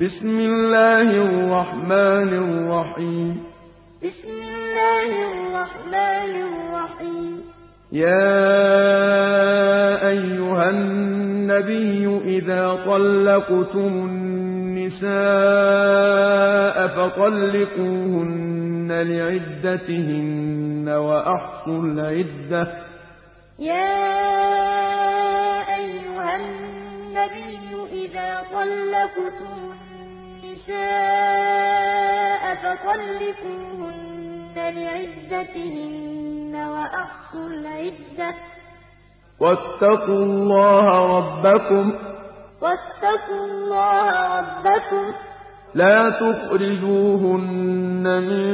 بسم الله الرحمن الرحيم بسم الله الرحمن الرحيم يا أيها النبي إذا طلقتم النساء فطلقوهن لعدتهن وأحصوا العدة يا أيها النبي إذا طلقتم النساء فطلقوهن لعدتهن وأحصوا العدة. واتقوا الله ربكم. واتقوا الله ربكم. لا تخرجوهن من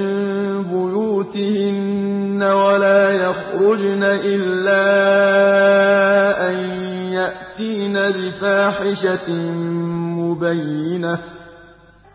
بيوتهن ولا يخرجن إلا أن يأتين بفاحشة مبينة.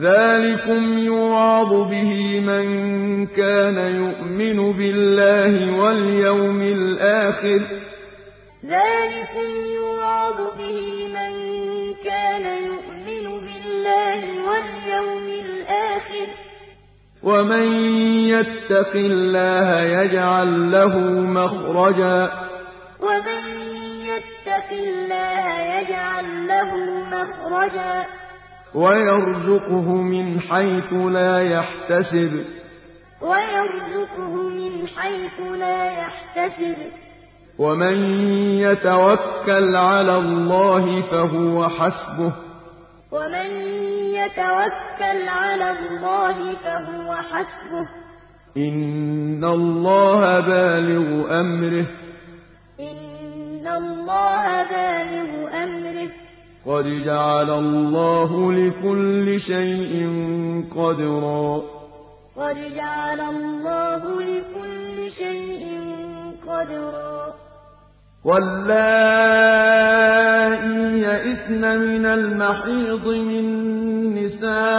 ذلكم يوعظ به من كان يؤمن بالله واليوم الآخر. ذلكم يوعظ به من كان يؤمن بالله واليوم الآخر. ومن يتق الله يجعل له مخرجا. ومن يتق الله يجعل له مخرجا. ويرزقه من حيث لا يحتسب. ويرزقه من حيث لا يحتسب. ومن يتوكل على الله فهو حسبه. ومن يتوكل على الله فهو حسبه. إن الله بالغ أمره. إن الله بالغ أمره. قد جعل الله لكل شيء قدرا. قد جعل الله لكل شيء قدرا. واللائي يئسن من المحيض من نسائكم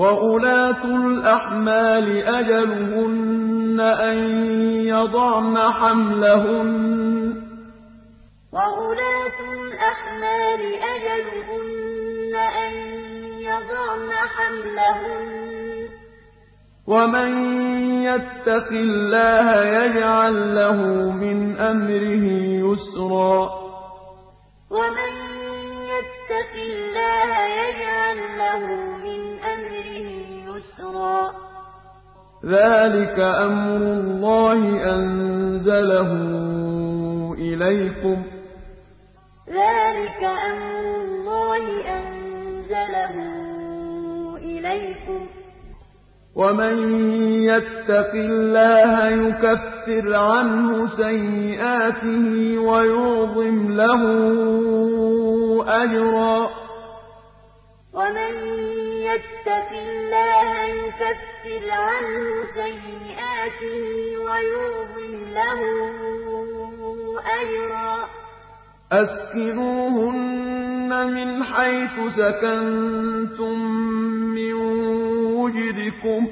وأولاة الأحمال أجلهن أن يضعن حملهن وأولاة الأحمال أجلهن أن يضعن حملهن ومن يتق الله يجعل له من أمره يسرا ذلك أمر الله أنزله إليكم. ذلك أمر الله أنزله إليكم. ومن يتق الله يكفر عنه سيئاته ويعظم له أجرا. ومن يتق الله يكفر عنه سيئاته ويعظم له أجرا. أسكنوهن من حيث سكنتم من وجدكم.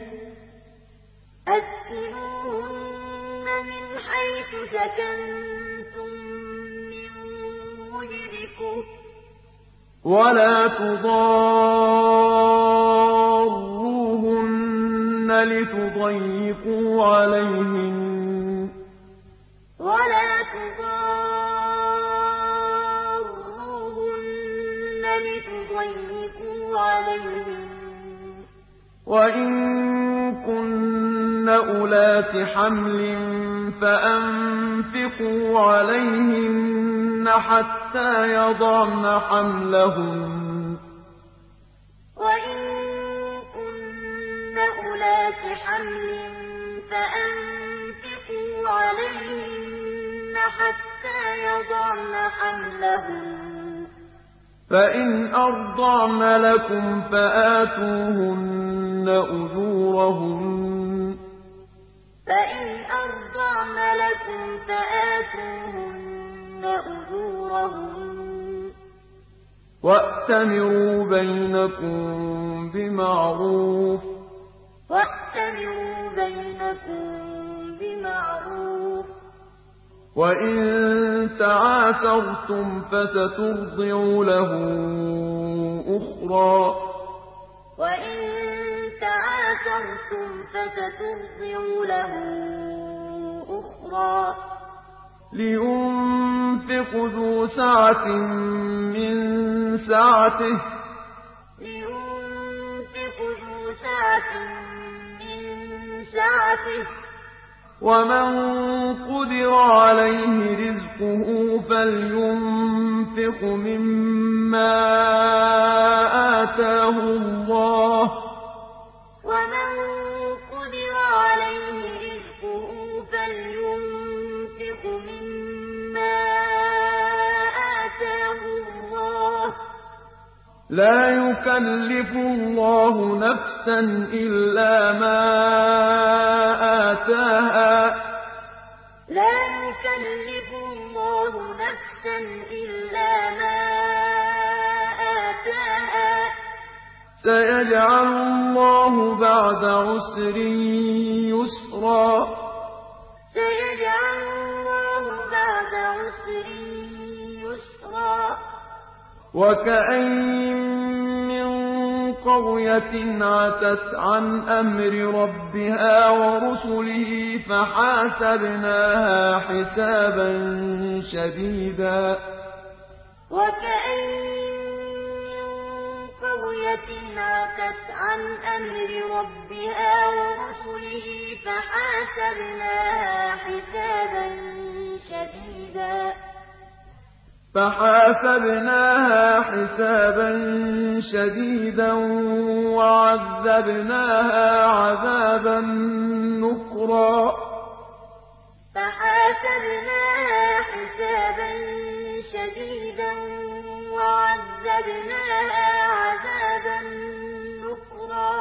ولا تضاروهن لتضيقوا عليهن. ولا تضاروهن لتضيقوا عليهن. وإن أولات حمل فأنفقوا عليهن حتى يضعن حملهن وإن كن أولات حمل فأنفقوا عليهن حتى يضعن حملهن فإن أرضعن لكم فآتوهن أجورهن فإن أرضعن لكم فآتوهن أجورهن. وأتمروا بينكم بمعروف. وأتمروا بينكم بمعروف. وإن تعاثرتم فسترضع له أخرى. وإن تعاثرتم فسترضع له أخرى. لينفق ذو سعة من سعته. لينفق ذو سعة من سعته. ومن قدر عليه رزقه فلينفق مما آتاه الله لا يكلف الله نفسا إلا ما آتاها. لا يكلف الله نفسا إلا ما آتاها. سيجعل الله بعد عسر يسرا. سيجعل الله بعد عسر يسرا. وكأين من قرية عتت عن أمر ربها ورسله فحاسبناها حسابا شديدا وكأين من قرية عتت عن أمر ربها ورسله فحاسبناها حسابا شديدا فحاسبناها حسابا شديدا وعذبناها عذابا نكرا. فحاسبناها حسابا شديدا وعذبناها عذابا نكرا.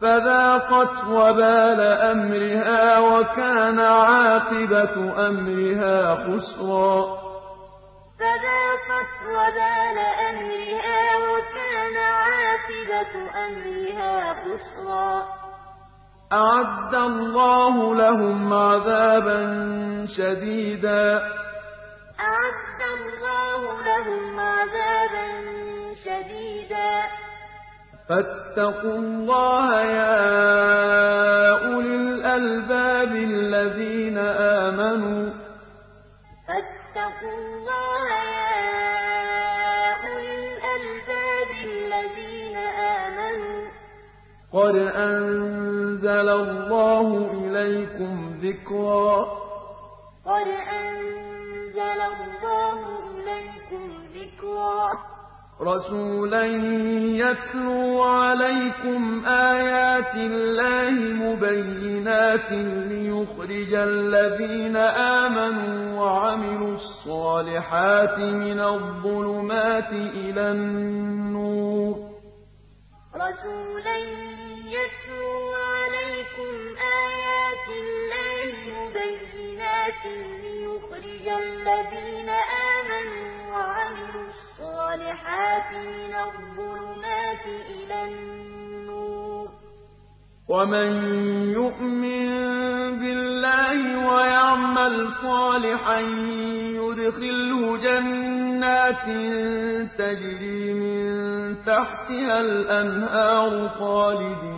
فذاقت وبال أمرها وكان عاقبة أمرها خسرا. فذاقت وبال أمرها وكان عاقبة أمرها خسرا. أعد الله لهم عذابا شديدا. أعد الله لهم عذابا شديدا. فاتقوا الله يا أولي الألباب الذين آمنوا. قد أنزل الله إليكم ذكرا قد أنزل الله إليكم ذكرا رَّسُولًا يَتْلُو عَلَيْكُمْ آيَاتِ اللَّهِ مُبَيِّنَاتٍ لِّيُخْرِجَ الَّذِينَ آمَنُوا وَعَمِلُوا الصَّالِحَاتِ مِنَ الظُّلُمَاتِ إِلَى النُّورِ ۚ رَسُولًا يَتْلُو عَلَيْكُمْ آيَاتِ اللَّهِ مُبَيِّنَاتٍ لِّيُخْرِجَ الَّذِينَ آمَنُوا وَعَمِلُوا الصَّالِحَاتِ مِنَ الظُّلُمَاتِ إِلَى النُّورِ ۚ وَمَن يُؤْمِن بِاللَّهِ وَيَعْمَلْ صَالِحًا يُدْخِلْهُ جَنَّاتٍ تَجْرِي مِن تَحْتِهَا الْأَنْهَارُ خَالِدِينَ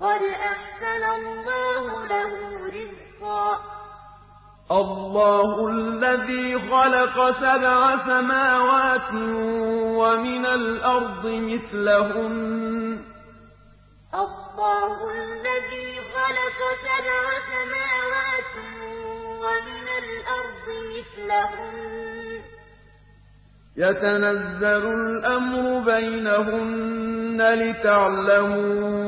قَدْ أَحْسَنَ اللَّهُ لَهُ رِزْقًا. اللَّهُ الَّذِي خَلَقَ سَبْعَ سَمَاوَاتٍ وَمِنَ الْأَرْضِ مِثْلَهُنَّ. اللَّهُ الَّذِي خَلَقَ سَبْعَ سَمَاوَاتٍ وَمِنَ الْأَرْضِ مِثْلَهُنَّ ۚ. يَتَنَزَّلُ الْأَمْرُ بَيْنَهُنَّ لِتَعْلَمُوا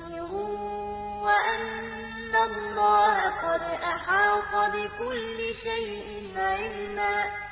وَأَنَّ اللَّهَ قَدْ أَحَاطَ بِكُلِّ شَيْءٍ عِلْمًا